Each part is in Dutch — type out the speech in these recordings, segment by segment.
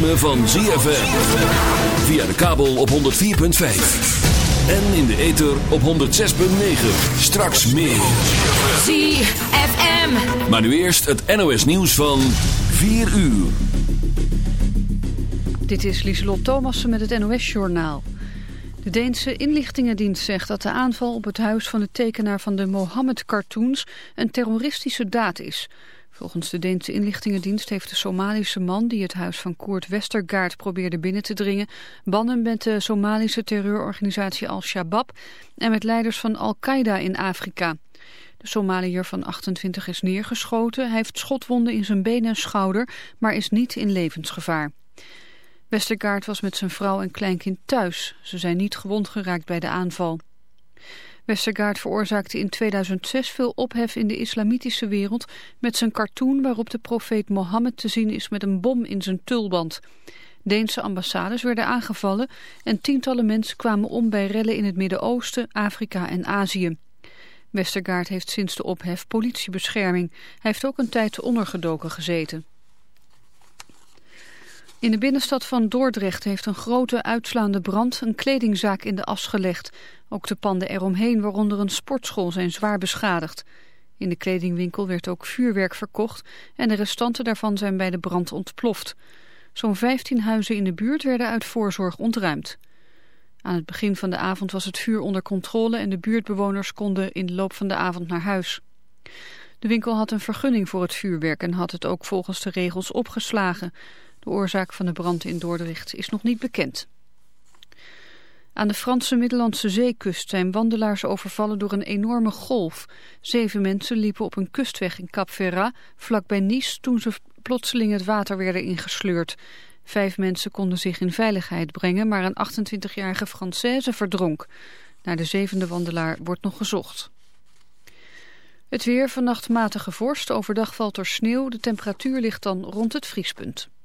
ritme van ZFM. Via de kabel op 104.5. En in de ether op 106.9. Straks meer. ZFM. Maar nu eerst het NOS nieuws van 4 uur. Dit is Lieselot Thomassen met het NOS-journaal. De Deense inlichtingendienst zegt dat de aanval op het huis van de tekenaar van de Mohammed-cartoons een terroristische daad is. Volgens de Deense inlichtingendienst heeft de Somalische man die het huis van Koert Westergaard probeerde binnen te dringen, banden met de Somalische terreurorganisatie Al-Shabaab en met leiders van Al-Qaeda in Afrika. De Somaliër van 28 is neergeschoten, hij heeft schotwonden in zijn been en schouder, maar is niet in levensgevaar. Westergaard was met zijn vrouw en kleinkind thuis. Ze zijn niet gewond geraakt bij de aanval. Westergaard veroorzaakte in 2006 veel ophef in de islamitische wereld met zijn cartoon waarop de profeet Mohammed te zien is met een bom in zijn tulband. Deense ambassades werden aangevallen en tientallen mensen kwamen om bij rellen in het Midden-Oosten, Afrika en Azië. Westergaard heeft sinds de ophef politiebescherming. Hij heeft ook een tijd ondergedoken gezeten. In de binnenstad van Dordrecht heeft een grote uitslaande brand een kledingzaak in de as gelegd. Ook de panden eromheen, waaronder een sportschool, zijn zwaar beschadigd. In de kledingwinkel werd ook vuurwerk verkocht en de restanten daarvan zijn bij de brand ontploft. Zo'n 15 huizen in de buurt werden uit voorzorg ontruimd. Aan het begin van de avond was het vuur onder controle en de buurtbewoners konden in de loop van de avond naar huis. De winkel had een vergunning voor het vuurwerk en had het ook volgens de regels opgeslagen. De oorzaak van de brand in Dordrecht is nog niet bekend. Aan de Franse Middellandse zeekust zijn wandelaars overvallen door een enorme golf. Zeven mensen liepen op een kustweg in Cap Ferrat, vlakbij Nice, toen ze plotseling het water werden ingesleurd. Vijf mensen konden zich in veiligheid brengen, maar een 28-jarige Française verdronk. Naar de zevende wandelaar wordt nog gezocht. Het weer, vannacht matige vorst, overdag valt er sneeuw, de temperatuur ligt dan rond het vriespunt.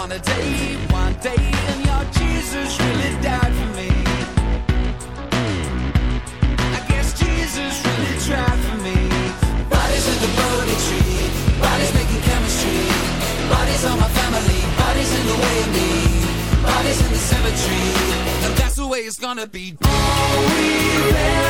one a day, one day, and your Jesus really died for me. I guess Jesus really tried for me. Bodies in the body tree, bodies making chemistry, bodies on my family, bodies in the way of me, bodies in the cemetery, and that's the way it's gonna be. All we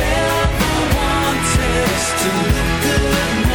to look good.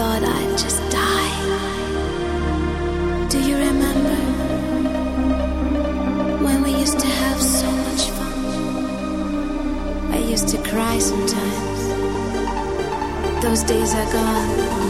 thought I'd just die. Do you remember when we used to have so much fun? I used to cry sometimes. Those days are gone.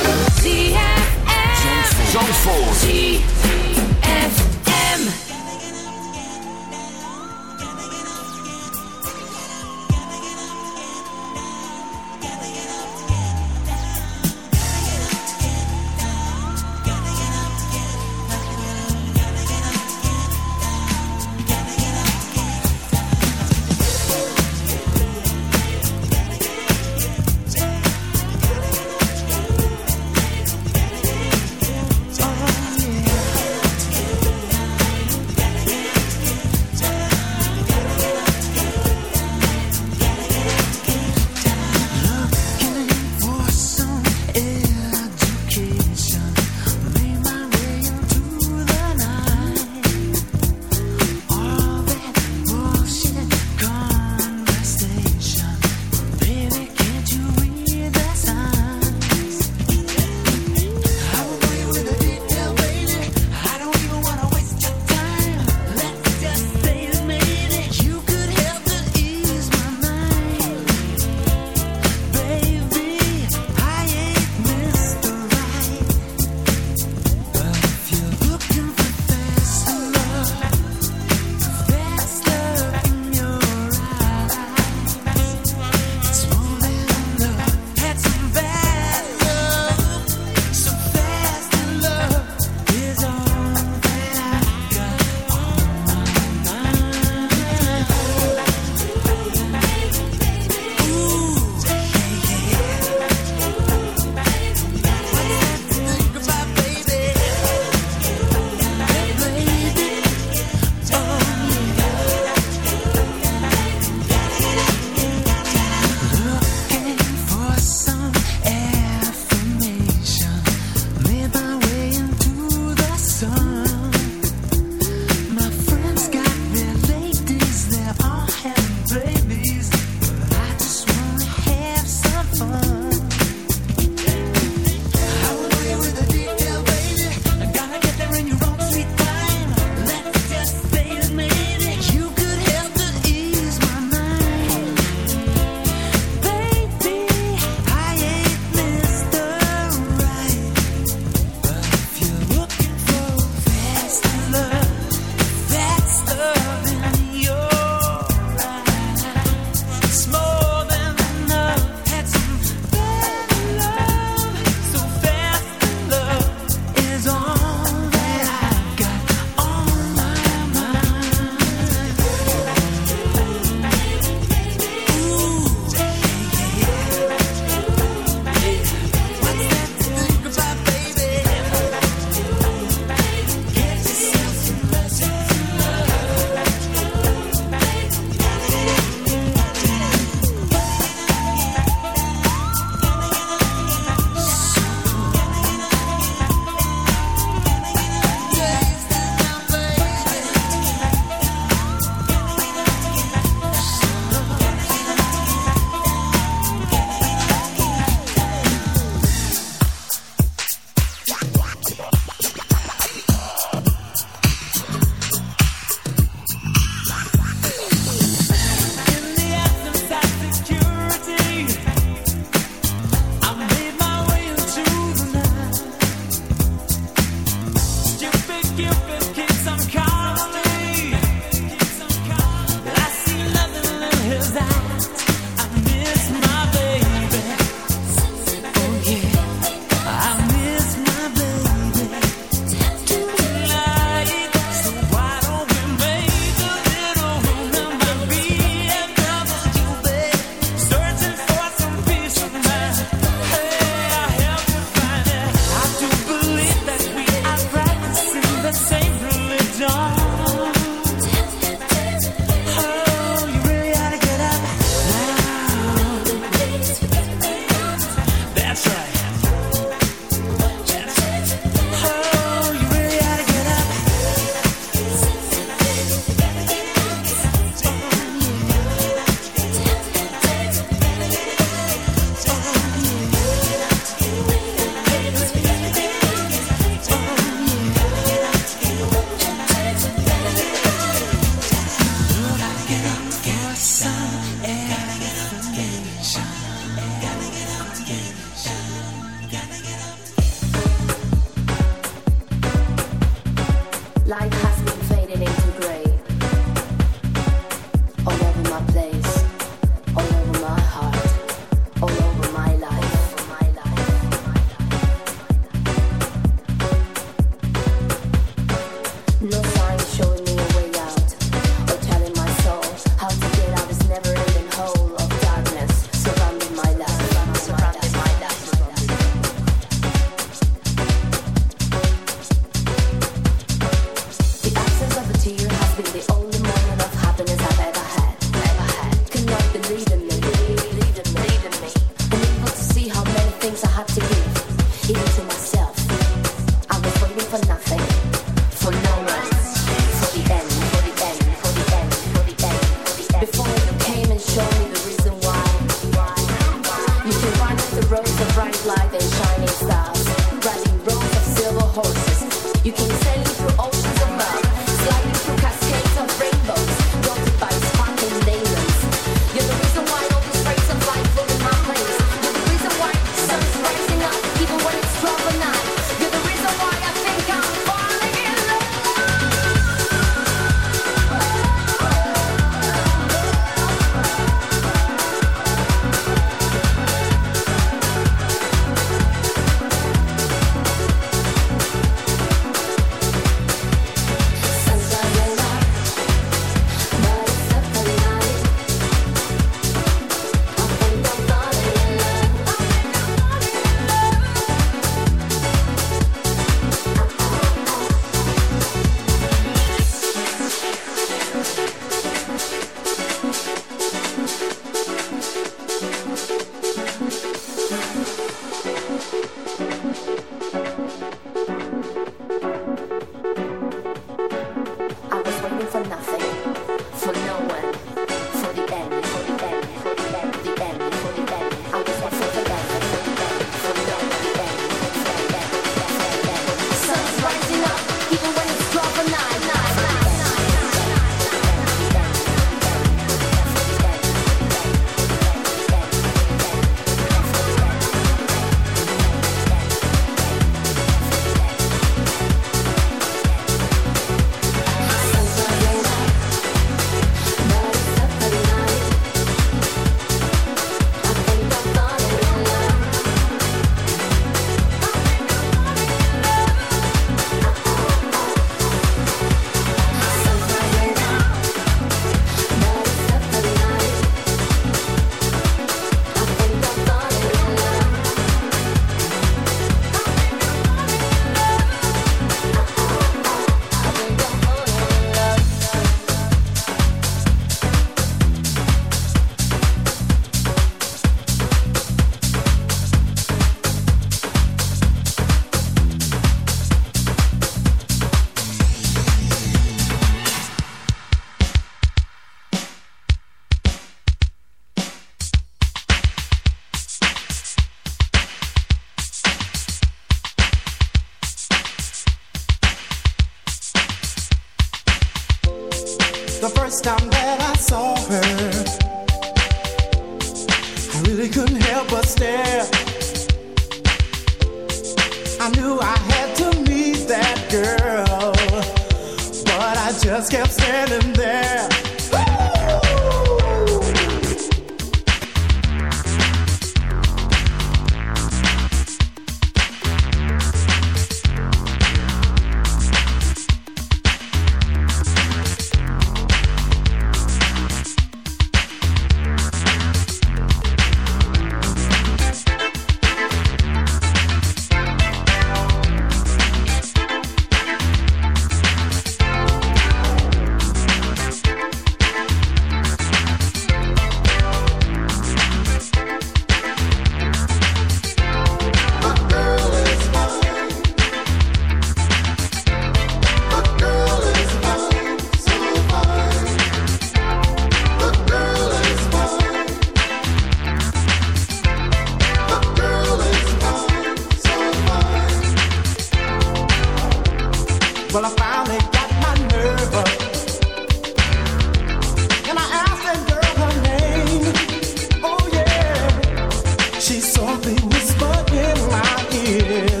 Softly whispered in my ear.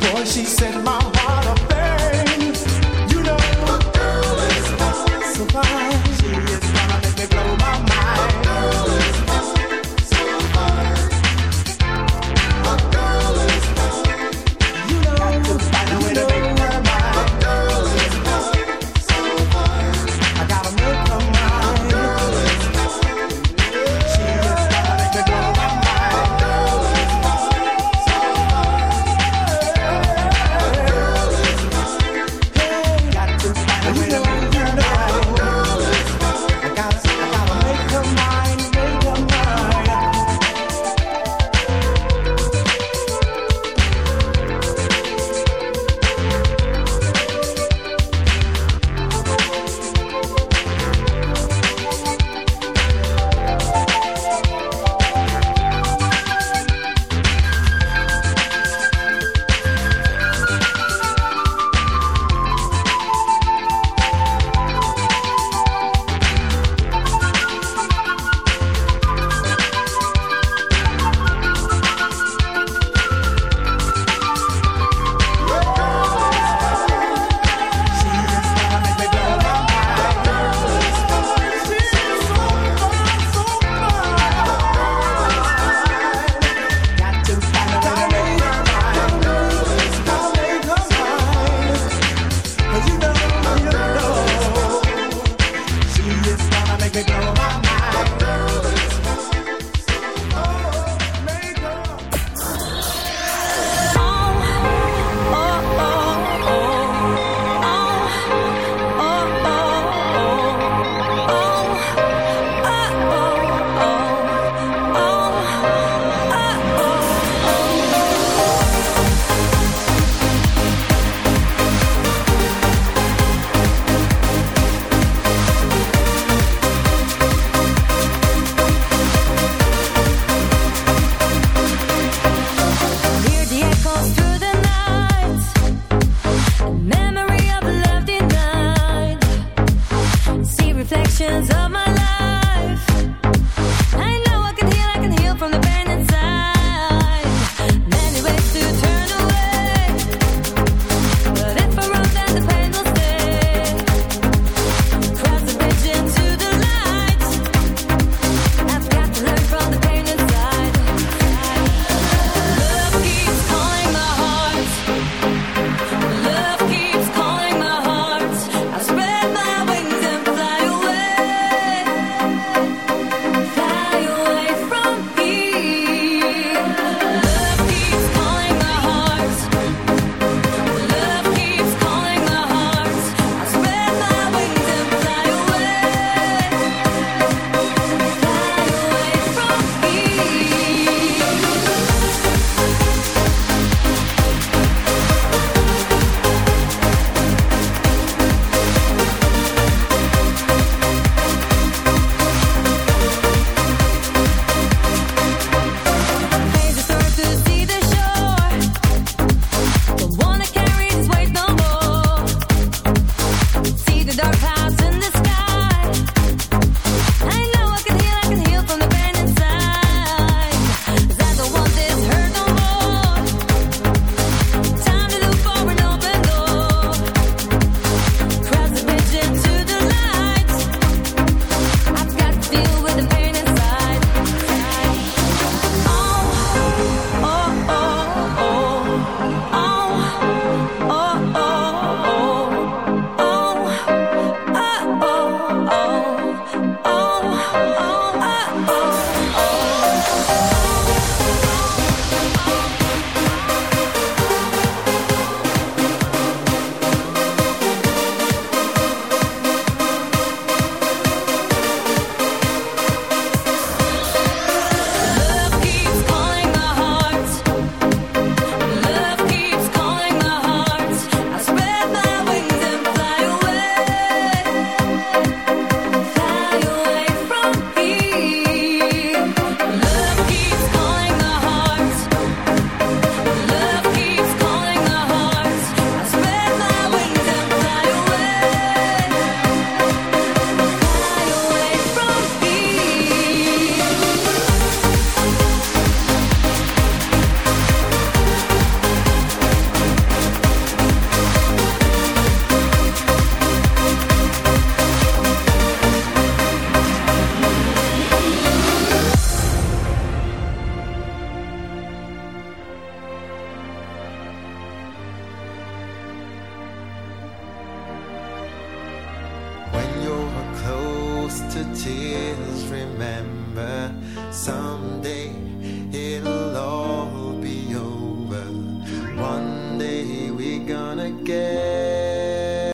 Boy, she set